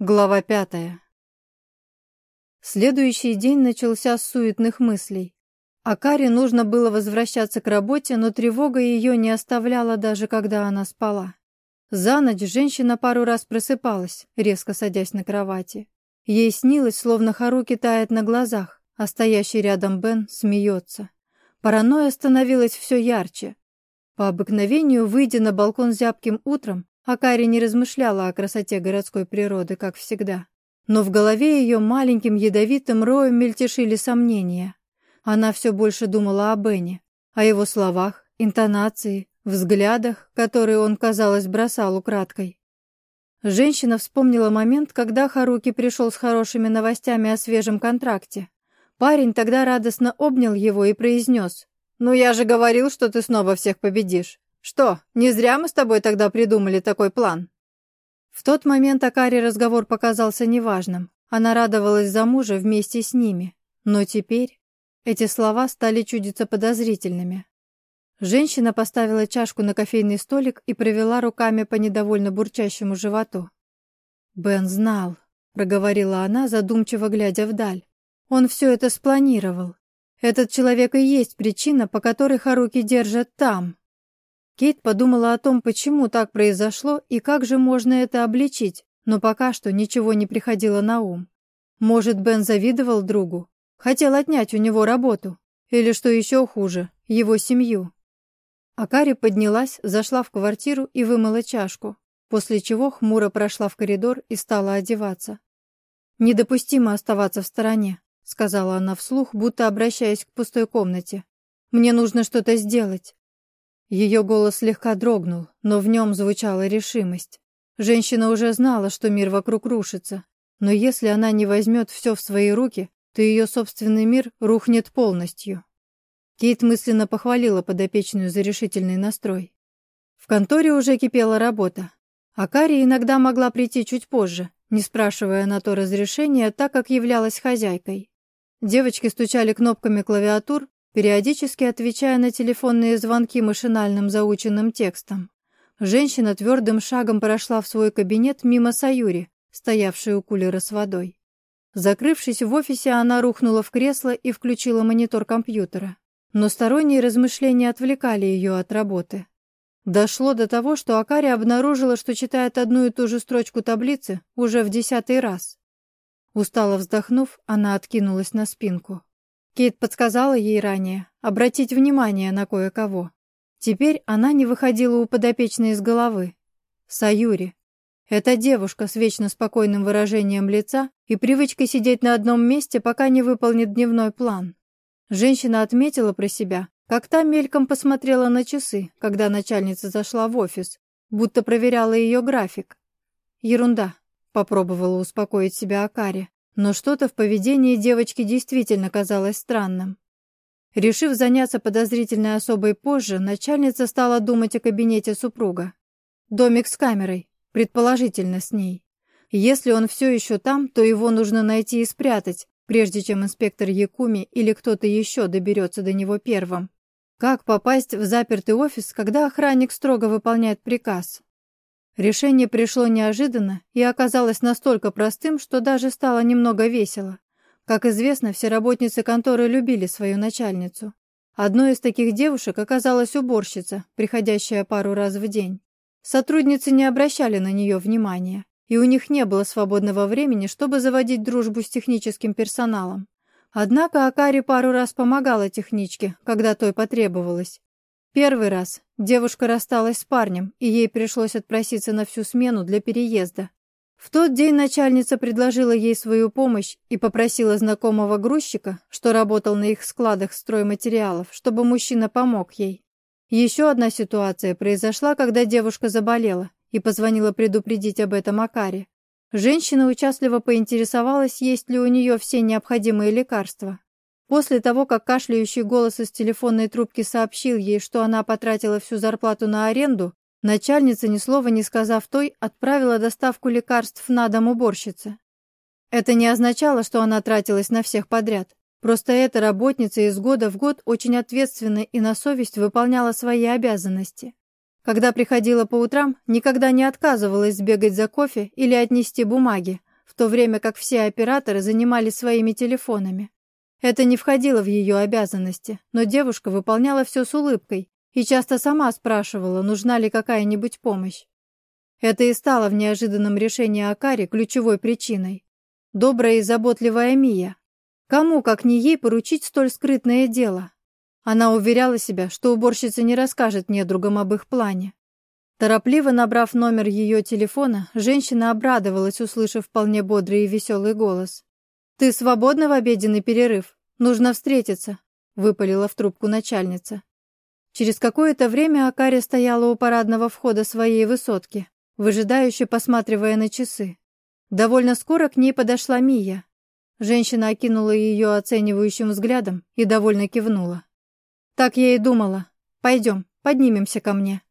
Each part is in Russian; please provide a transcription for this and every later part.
Глава пятая. Следующий день начался с суетных мыслей. А Каре нужно было возвращаться к работе, но тревога ее не оставляла даже когда она спала. За ночь женщина пару раз просыпалась, резко садясь на кровати. Ей снилось, словно Харуки тает на глазах, а стоящий рядом Бен смеется. Паранойя становилась все ярче. По обыкновению, выйдя на балкон зябким утром, Акари не размышляла о красоте городской природы, как всегда. Но в голове ее маленьким ядовитым роем мельтешили сомнения. Она все больше думала о Бене, о его словах, интонации, взглядах, которые он, казалось, бросал украдкой. Женщина вспомнила момент, когда Харуки пришел с хорошими новостями о свежем контракте. Парень тогда радостно обнял его и произнес, «Ну я же говорил, что ты снова всех победишь. Что, не зря мы с тобой тогда придумали такой план?» В тот момент Акаре разговор показался неважным. Она радовалась за мужа вместе с ними. Но теперь эти слова стали чудиться подозрительными. Женщина поставила чашку на кофейный столик и провела руками по недовольно бурчащему животу. «Бен знал», — проговорила она, задумчиво глядя вдаль. «Он все это спланировал. Этот человек и есть причина, по которой Харуки держат там». Кейт подумала о том, почему так произошло и как же можно это обличить, но пока что ничего не приходило на ум. Может, Бен завидовал другу? Хотел отнять у него работу? Или, что еще хуже, его семью? Акари поднялась, зашла в квартиру и вымыла чашку, после чего хмуро прошла в коридор и стала одеваться. «Недопустимо оставаться в стороне», — сказала она вслух, будто обращаясь к пустой комнате. «Мне нужно что-то сделать. Ее голос слегка дрогнул, но в нем звучала решимость. Женщина уже знала, что мир вокруг рушится, но если она не возьмет все в свои руки, то ее собственный мир рухнет полностью. Кейт мысленно похвалила подопечную за решительный настрой. В конторе уже кипела работа, а Кари иногда могла прийти чуть позже, не спрашивая на то разрешения, так как являлась хозяйкой. Девочки стучали кнопками клавиатур, периодически отвечая на телефонные звонки машинальным заученным текстом. Женщина твердым шагом прошла в свой кабинет мимо Саюри, стоявшей у кулера с водой. Закрывшись в офисе, она рухнула в кресло и включила монитор компьютера. Но сторонние размышления отвлекали ее от работы. Дошло до того, что Акари обнаружила, что читает одну и ту же строчку таблицы уже в десятый раз. Устало вздохнув, она откинулась на спинку. Кейт подсказала ей ранее обратить внимание на кое-кого. Теперь она не выходила у подопечной из головы. Саюри. Эта девушка с вечно спокойным выражением лица и привычкой сидеть на одном месте, пока не выполнит дневной план. Женщина отметила про себя, как та мельком посмотрела на часы, когда начальница зашла в офис, будто проверяла ее график. Ерунда, попробовала успокоить себя Акари. Но что-то в поведении девочки действительно казалось странным. Решив заняться подозрительной особой позже, начальница стала думать о кабинете супруга. Домик с камерой, предположительно с ней. Если он все еще там, то его нужно найти и спрятать, прежде чем инспектор Якуми или кто-то еще доберется до него первым. Как попасть в запертый офис, когда охранник строго выполняет приказ? Решение пришло неожиданно и оказалось настолько простым, что даже стало немного весело. Как известно, все работницы конторы любили свою начальницу. Одной из таких девушек оказалась уборщица, приходящая пару раз в день. Сотрудницы не обращали на нее внимания, и у них не было свободного времени, чтобы заводить дружбу с техническим персоналом. Однако Акари пару раз помогала техничке, когда той потребовалось, Первый раз девушка рассталась с парнем, и ей пришлось отпроситься на всю смену для переезда. В тот день начальница предложила ей свою помощь и попросила знакомого грузчика, что работал на их складах стройматериалов, чтобы мужчина помог ей. Еще одна ситуация произошла, когда девушка заболела и позвонила предупредить об этом Акаре. Женщина участливо поинтересовалась, есть ли у нее все необходимые лекарства. После того, как кашляющий голос из телефонной трубки сообщил ей, что она потратила всю зарплату на аренду, начальница, ни слова не сказав той, отправила доставку лекарств на дом уборщицы. Это не означало, что она тратилась на всех подряд. Просто эта работница из года в год очень ответственно и на совесть выполняла свои обязанности. Когда приходила по утрам, никогда не отказывалась сбегать за кофе или отнести бумаги, в то время как все операторы занимались своими телефонами. Это не входило в ее обязанности, но девушка выполняла все с улыбкой и часто сама спрашивала, нужна ли какая-нибудь помощь. Это и стало в неожиданном решении Акари ключевой причиной. Добрая и заботливая Мия. Кому, как не ей, поручить столь скрытное дело? Она уверяла себя, что уборщица не расскажет недругам об их плане. Торопливо набрав номер ее телефона, женщина обрадовалась, услышав вполне бодрый и веселый голос. «Ты свободна в обеденный перерыв? Нужно встретиться», — выпалила в трубку начальница. Через какое-то время Акари стояла у парадного входа своей высотки, выжидающе посматривая на часы. Довольно скоро к ней подошла Мия. Женщина окинула ее оценивающим взглядом и довольно кивнула. «Так я и думала. Пойдем, поднимемся ко мне».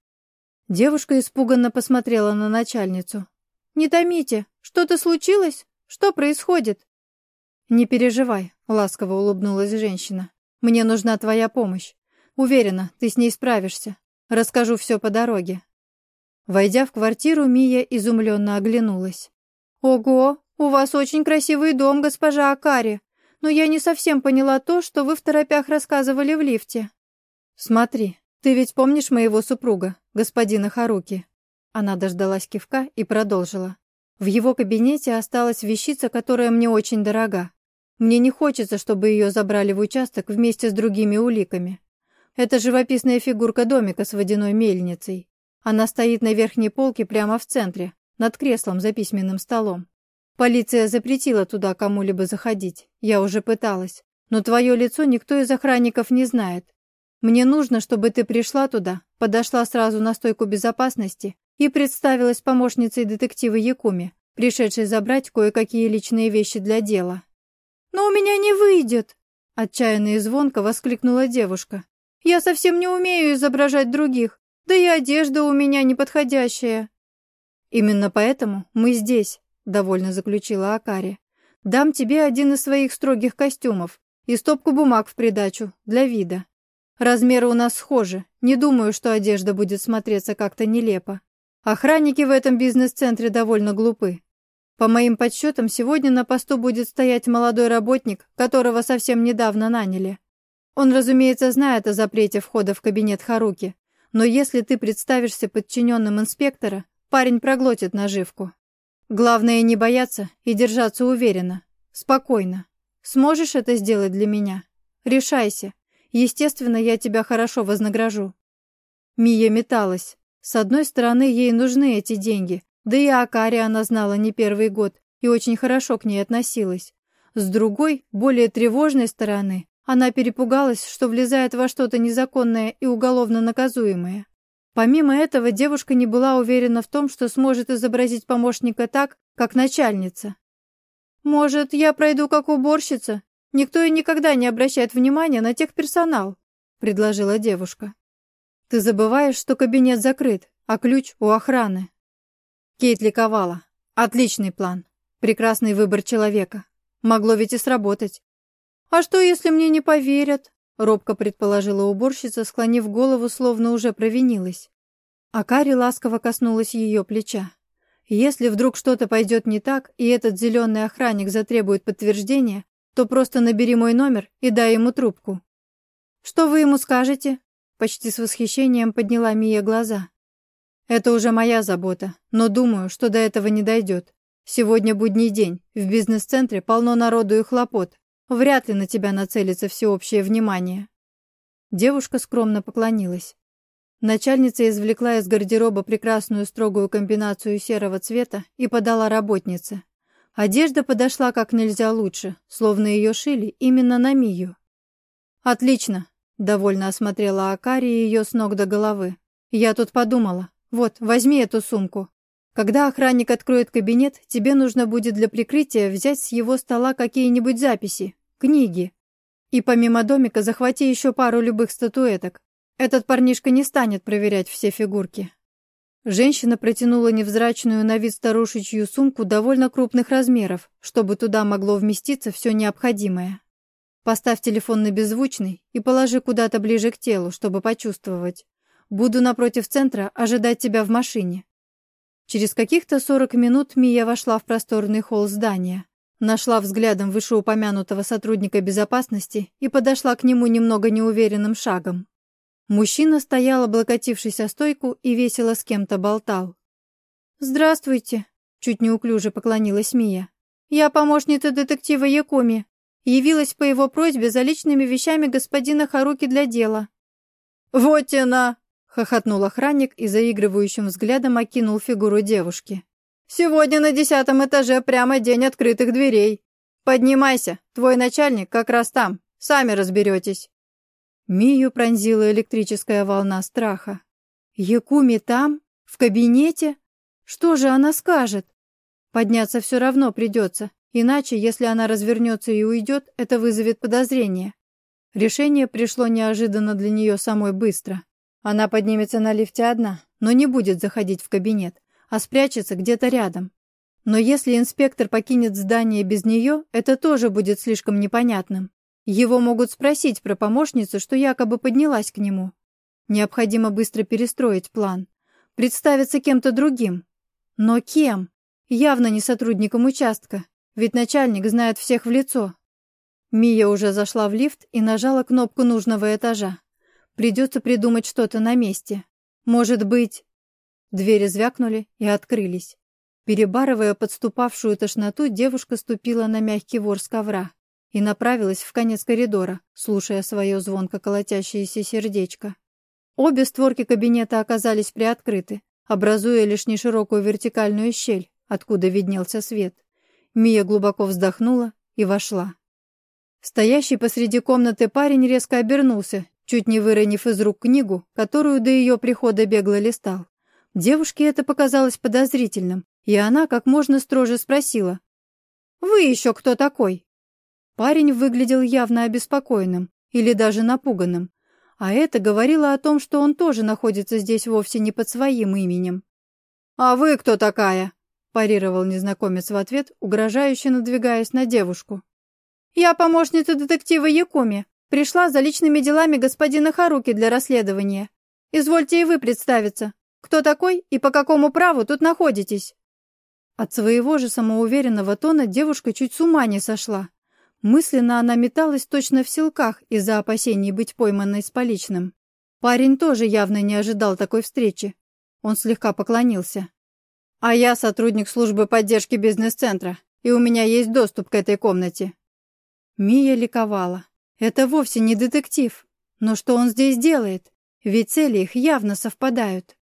Девушка испуганно посмотрела на начальницу. «Не томите, что-то случилось? Что происходит?» «Не переживай», — ласково улыбнулась женщина. «Мне нужна твоя помощь. Уверена, ты с ней справишься. Расскажу все по дороге». Войдя в квартиру, Мия изумленно оглянулась. «Ого, у вас очень красивый дом, госпожа Акари, но я не совсем поняла то, что вы в торопях рассказывали в лифте». «Смотри, ты ведь помнишь моего супруга, господина Харуки?» Она дождалась кивка и продолжила. В его кабинете осталась вещица, которая мне очень дорога. Мне не хочется, чтобы ее забрали в участок вместе с другими уликами. Это живописная фигурка домика с водяной мельницей. Она стоит на верхней полке прямо в центре, над креслом за письменным столом. Полиция запретила туда кому-либо заходить. Я уже пыталась. Но твое лицо никто из охранников не знает. Мне нужно, чтобы ты пришла туда, подошла сразу на стойку безопасности и представилась помощницей детектива Якуми, пришедшей забрать кое-какие личные вещи для дела. «Но у меня не выйдет!» — отчаянно и звонко воскликнула девушка. «Я совсем не умею изображать других, да и одежда у меня неподходящая». «Именно поэтому мы здесь», — довольно заключила Акари. «Дам тебе один из своих строгих костюмов и стопку бумаг в придачу, для вида. Размеры у нас схожи, не думаю, что одежда будет смотреться как-то нелепо. Охранники в этом бизнес-центре довольно глупы. По моим подсчетам, сегодня на посту будет стоять молодой работник, которого совсем недавно наняли. Он, разумеется, знает о запрете входа в кабинет Харуки, но если ты представишься подчиненным инспектора, парень проглотит наживку. Главное не бояться и держаться уверенно, спокойно. Сможешь это сделать для меня? Решайся. Естественно, я тебя хорошо вознагражу. Мия металась. С одной стороны, ей нужны эти деньги, да и Акари она знала не первый год и очень хорошо к ней относилась. С другой, более тревожной стороны, она перепугалась, что влезает во что-то незаконное и уголовно наказуемое. Помимо этого, девушка не была уверена в том, что сможет изобразить помощника так, как начальница. «Может, я пройду как уборщица? Никто и никогда не обращает внимания на техперсонал», — предложила девушка. Ты забываешь, что кабинет закрыт, а ключ у охраны. Кейт ликовала. Отличный план. Прекрасный выбор человека. Могло ведь и сработать. А что, если мне не поверят? Робко предположила уборщица, склонив голову, словно уже провинилась. А Кари ласково коснулась ее плеча. Если вдруг что-то пойдет не так, и этот зеленый охранник затребует подтверждения, то просто набери мой номер и дай ему трубку. Что вы ему скажете? Почти с восхищением подняла Мия глаза. «Это уже моя забота, но думаю, что до этого не дойдет. Сегодня будний день, в бизнес-центре полно народу и хлопот. Вряд ли на тебя нацелится всеобщее внимание». Девушка скромно поклонилась. Начальница извлекла из гардероба прекрасную строгую комбинацию серого цвета и подала работнице. Одежда подошла как нельзя лучше, словно ее шили именно на Мию. «Отлично, Довольно осмотрела Акари ее с ног до головы. Я тут подумала. Вот, возьми эту сумку. Когда охранник откроет кабинет, тебе нужно будет для прикрытия взять с его стола какие-нибудь записи, книги. И помимо домика захвати еще пару любых статуэток. Этот парнишка не станет проверять все фигурки. Женщина протянула невзрачную на вид старушечью сумку довольно крупных размеров, чтобы туда могло вместиться все необходимое. Поставь телефон на беззвучный и положи куда-то ближе к телу, чтобы почувствовать. Буду напротив центра ожидать тебя в машине. Через каких-то сорок минут Мия вошла в просторный холл здания, нашла взглядом вышеупомянутого сотрудника безопасности и подошла к нему немного неуверенным шагом. Мужчина стоял, облокотившись о стойку, и весело с кем-то болтал. «Здравствуйте», — чуть неуклюже поклонилась Мия. «Я помощница детектива Якуми. Явилась по его просьбе за личными вещами господина Харуки для дела». «Вот она!» — хохотнул охранник и заигрывающим взглядом окинул фигуру девушки. «Сегодня на десятом этаже прямо день открытых дверей. Поднимайся, твой начальник как раз там, сами разберетесь». Мию пронзила электрическая волна страха. «Якуми там? В кабинете? Что же она скажет? Подняться все равно придется, иначе, если она развернется и уйдет, это вызовет подозрение. Решение пришло неожиданно для нее самой быстро. Она поднимется на лифте одна, но не будет заходить в кабинет, а спрячется где-то рядом. Но если инспектор покинет здание без нее, это тоже будет слишком непонятным. Его могут спросить про помощницу, что якобы поднялась к нему. Необходимо быстро перестроить план. Представиться кем-то другим, но кем? Явно не сотрудником участка, ведь начальник знает всех в лицо. Мия уже зашла в лифт и нажала кнопку нужного этажа. Придется придумать что-то на месте. Может быть... Двери звякнули и открылись. Перебарывая подступавшую тошноту, девушка ступила на мягкий ворс ковра и направилась в конец коридора, слушая свое звонко колотящееся сердечко. Обе створки кабинета оказались приоткрыты, образуя лишь неширокую вертикальную щель, откуда виднелся свет. Мия глубоко вздохнула и вошла. Стоящий посреди комнаты парень резко обернулся, чуть не выронив из рук книгу, которую до ее прихода бегло листал. Девушке это показалось подозрительным, и она как можно строже спросила. «Вы еще кто такой?» Парень выглядел явно обеспокоенным или даже напуганным, а это говорило о том, что он тоже находится здесь вовсе не под своим именем. «А вы кто такая?» – парировал незнакомец в ответ, угрожающе надвигаясь на девушку. «Я помощница детектива Якуми. Пришла за личными делами господина Харуки для расследования. Извольте и вы представиться. Кто такой и по какому праву тут находитесь?» От своего же самоуверенного тона девушка чуть с ума не сошла. Мысленно она металась точно в силках из-за опасений быть пойманной с поличным. Парень тоже явно не ожидал такой встречи. Он слегка поклонился. «А я сотрудник службы поддержки бизнес-центра, и у меня есть доступ к этой комнате». Мия ликовала. «Это вовсе не детектив. Но что он здесь делает? Ведь цели их явно совпадают».